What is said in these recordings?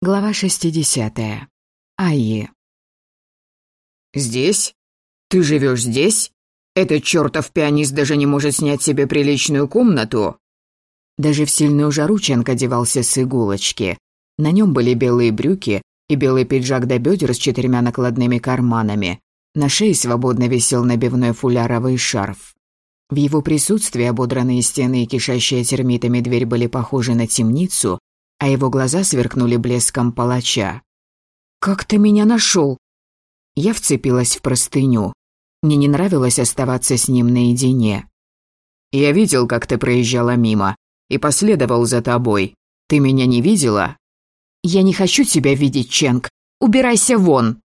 Глава 60. Айи. «Здесь? Ты живешь здесь? Этот чертов пианист даже не может снять себе приличную комнату?» Даже в сильную жару Ченк одевался с иголочки. На нем были белые брюки и белый пиджак до бедер с четырьмя накладными карманами. На шее свободно висел набивной фуляровый шарф. В его присутствии ободранные стены и кишащая термитами дверь были похожи на темницу, а его глаза сверкнули блеском палача. «Как ты меня нашел?» Я вцепилась в простыню. Мне не нравилось оставаться с ним наедине. «Я видел, как ты проезжала мимо, и последовал за тобой. Ты меня не видела?» «Я не хочу тебя видеть, Ченг. Убирайся вон!»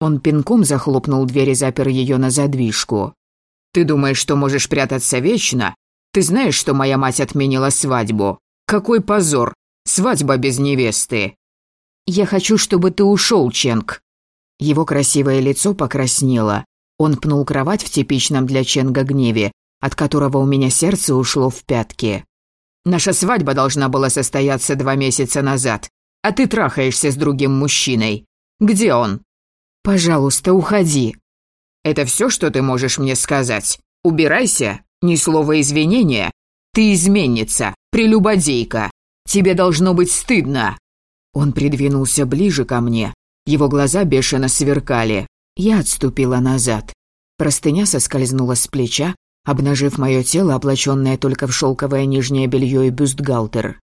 Он пинком захлопнул дверь и запер ее на задвижку. «Ты думаешь, что можешь прятаться вечно? Ты знаешь, что моя мать отменила свадьбу? Какой позор! Свадьба без невесты!» «Я хочу, чтобы ты ушел, Ченг!» Его красивое лицо покраснело. Он пнул кровать в типичном для Ченга гневе, от которого у меня сердце ушло в пятки. «Наша свадьба должна была состояться два месяца назад, а ты трахаешься с другим мужчиной. Где он?» «Пожалуйста, уходи». «Это все, что ты можешь мне сказать? Убирайся, ни слова извинения. Ты изменница, прелюбодейка. Тебе должно быть стыдно!» Он придвинулся ближе ко мне. Его глаза бешено сверкали. Я отступила назад. Простыня соскользнула с плеча, обнажив мое тело, облаченное только в шелковое нижнее белье и бюстгальтер.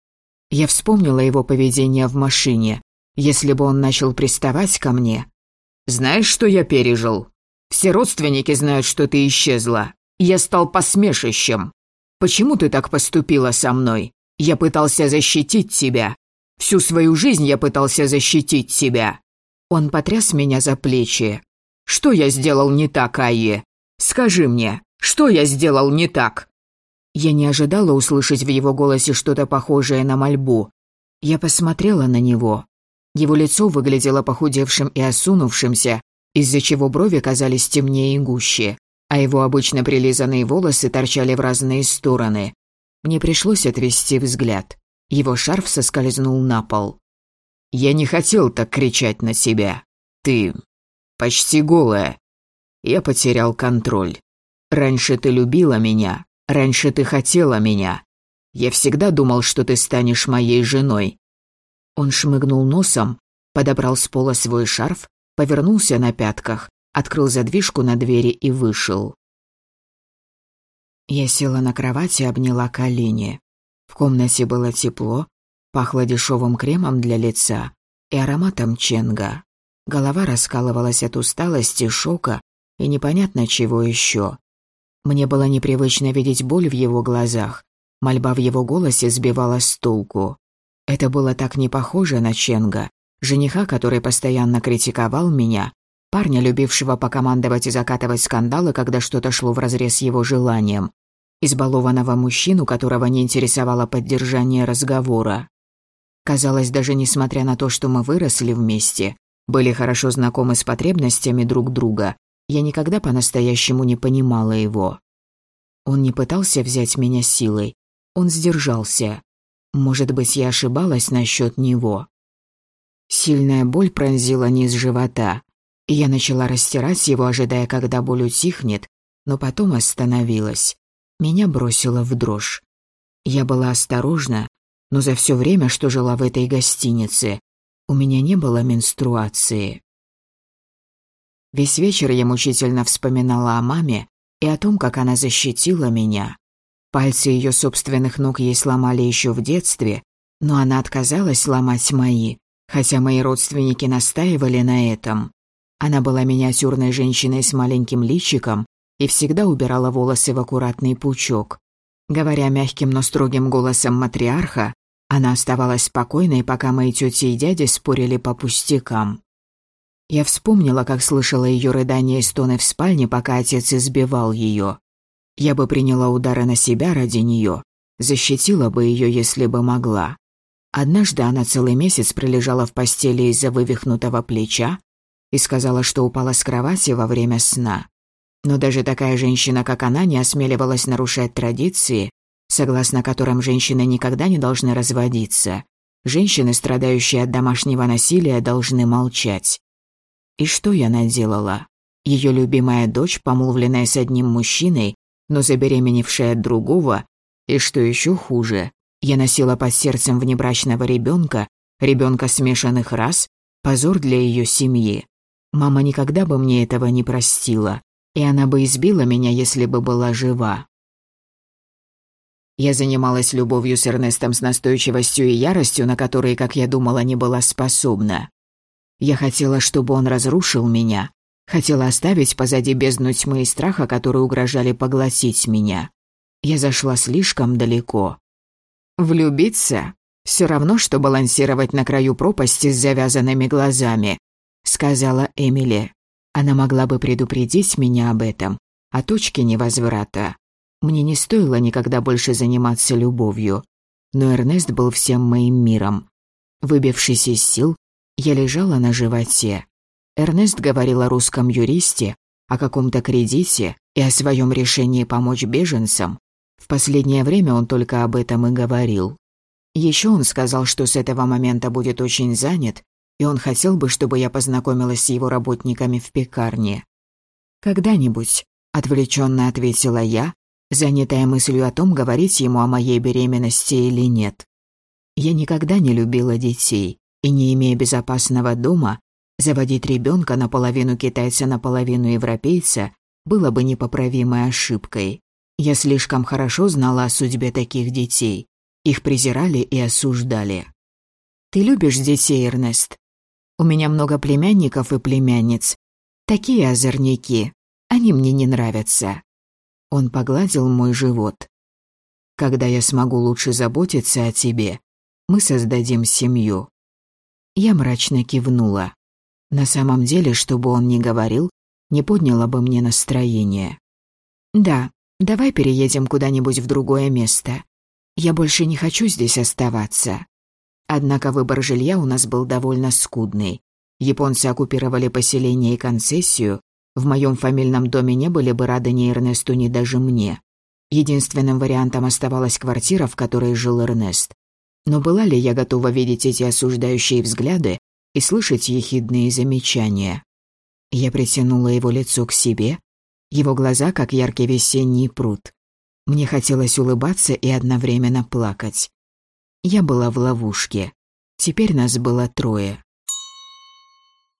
Я вспомнила его поведение в машине. Если бы он начал приставать ко мне... «Знаешь, что я пережил? Все родственники знают, что ты исчезла. Я стал посмешищем. Почему ты так поступила со мной? Я пытался защитить тебя. Всю свою жизнь я пытался защитить тебя». Он потряс меня за плечи. «Что я сделал не так, Айе? Скажи мне, что я сделал не так?» Я не ожидала услышать в его голосе что-то похожее на мольбу. Я посмотрела на него. Его лицо выглядело похудевшим и осунувшимся, из-за чего брови казались темнее и гуще, а его обычно прилизанные волосы торчали в разные стороны. Мне пришлось отвести взгляд. Его шарф соскользнул на пол. «Я не хотел так кричать на себя. Ты почти голая. Я потерял контроль. Раньше ты любила меня, раньше ты хотела меня. Я всегда думал, что ты станешь моей женой». Он шмыгнул носом, подобрал с пола свой шарф, повернулся на пятках, открыл задвижку на двери и вышел. Я села на кровать и обняла колени. В комнате было тепло, пахло дешевым кремом для лица и ароматом ченга. Голова раскалывалась от усталости, шока и непонятно чего еще. Мне было непривычно видеть боль в его глазах, мольба в его голосе сбивала с толку. Это было так не похоже на Ченга, жениха, который постоянно критиковал меня, парня, любившего покомандовать и закатывать скандалы, когда что-то шло вразрез его желанием, избалованного мужчину, которого не интересовало поддержание разговора. Казалось, даже несмотря на то, что мы выросли вместе, были хорошо знакомы с потребностями друг друга, я никогда по-настоящему не понимала его. Он не пытался взять меня силой, он сдержался. Может быть, я ошибалась насчет него. Сильная боль пронзила низ живота. Я начала растирать его, ожидая, когда боль утихнет, но потом остановилась. Меня бросило в дрожь. Я была осторожна, но за все время, что жила в этой гостинице, у меня не было менструации. Весь вечер я мучительно вспоминала о маме и о том, как она защитила меня. Пальцы ее собственных ног ей сломали еще в детстве, но она отказалась ломать мои, хотя мои родственники настаивали на этом. Она была миниатюрной женщиной с маленьким личиком и всегда убирала волосы в аккуратный пучок. Говоря мягким, но строгим голосом матриарха, она оставалась спокойной, пока мои тети и дяди спорили по пустякам. Я вспомнила, как слышала ее рыдания и стоны в спальне, пока отец избивал ее. Я бы приняла удары на себя ради нее, защитила бы ее, если бы могла. Однажды она целый месяц пролежала в постели из-за вывихнутого плеча, и сказала, что упала с кровати во время сна. Но даже такая женщина, как она, не осмеливалась нарушать традиции, согласно которым женщины никогда не должны разводиться. Женщины, страдающие от домашнего насилия, должны молчать. И что я наделала? Ее любимая дочь, помолвленная с одним мужчиной, но забеременевшая от другого, и что еще хуже, я носила под сердцем внебрачного ребенка, ребенка смешанных рас, позор для ее семьи. Мама никогда бы мне этого не простила, и она бы избила меня, если бы была жива. Я занималась любовью с Эрнестом с настойчивостью и яростью, на которые, как я думала, не была способна. Я хотела, чтобы он разрушил меня, хотела оставить позади бездну тьмы и страха, которые угрожали поглотить меня. Я зашла слишком далеко. Влюбиться — все равно, что балансировать на краю пропасти с завязанными глазами, сказала Эмили. Она могла бы предупредить меня об этом, о точке невозврата. Мне не стоило никогда больше заниматься любовью, но Эрнест был всем моим миром. Выбившись из сил, я лежала на животе. Эрнест говорил о русском юристе, о каком-то кредите и о своем решении помочь беженцам. В последнее время он только об этом и говорил. Еще он сказал, что с этого момента будет очень занят, и он хотел бы, чтобы я познакомилась с его работниками в пекарне. «Когда-нибудь», — отвлеченно ответила я, занятая мыслью о том, говорить ему о моей беременности или нет. Я никогда не любила детей, и не имея безопасного дома, заводить ребенка наполовину китайца, наполовину европейца было бы непоправимой ошибкой. Я слишком хорошо знала о судьбе таких детей. Их презирали и осуждали. «Ты любишь детей, Эрнест?» «У меня много племянников и племянниц. Такие озорники. Они мне не нравятся. Он погладил мой живот. «Когда я смогу лучше заботиться о тебе, мы создадим семью». Я мрачно кивнула. На самом деле, что бы он ни говорил, не подняло бы мне настроение. «Да, давай переедем куда-нибудь в другое место. Я больше не хочу здесь оставаться». Однако выбор жилья у нас был довольно скудный. Японцы оккупировали поселение и концессию, в моем фамильном доме не были бы рады ни Эрнесту, ни даже мне. Единственным вариантом оставалась квартира, в которой жил Эрнест. Но была ли я готова видеть эти осуждающие взгляды и слышать ехидные замечания? Я притянула его лицо к себе, его глаза, как яркий весенний пруд. Мне хотелось улыбаться и одновременно плакать. Я была в ловушке. Теперь нас было трое.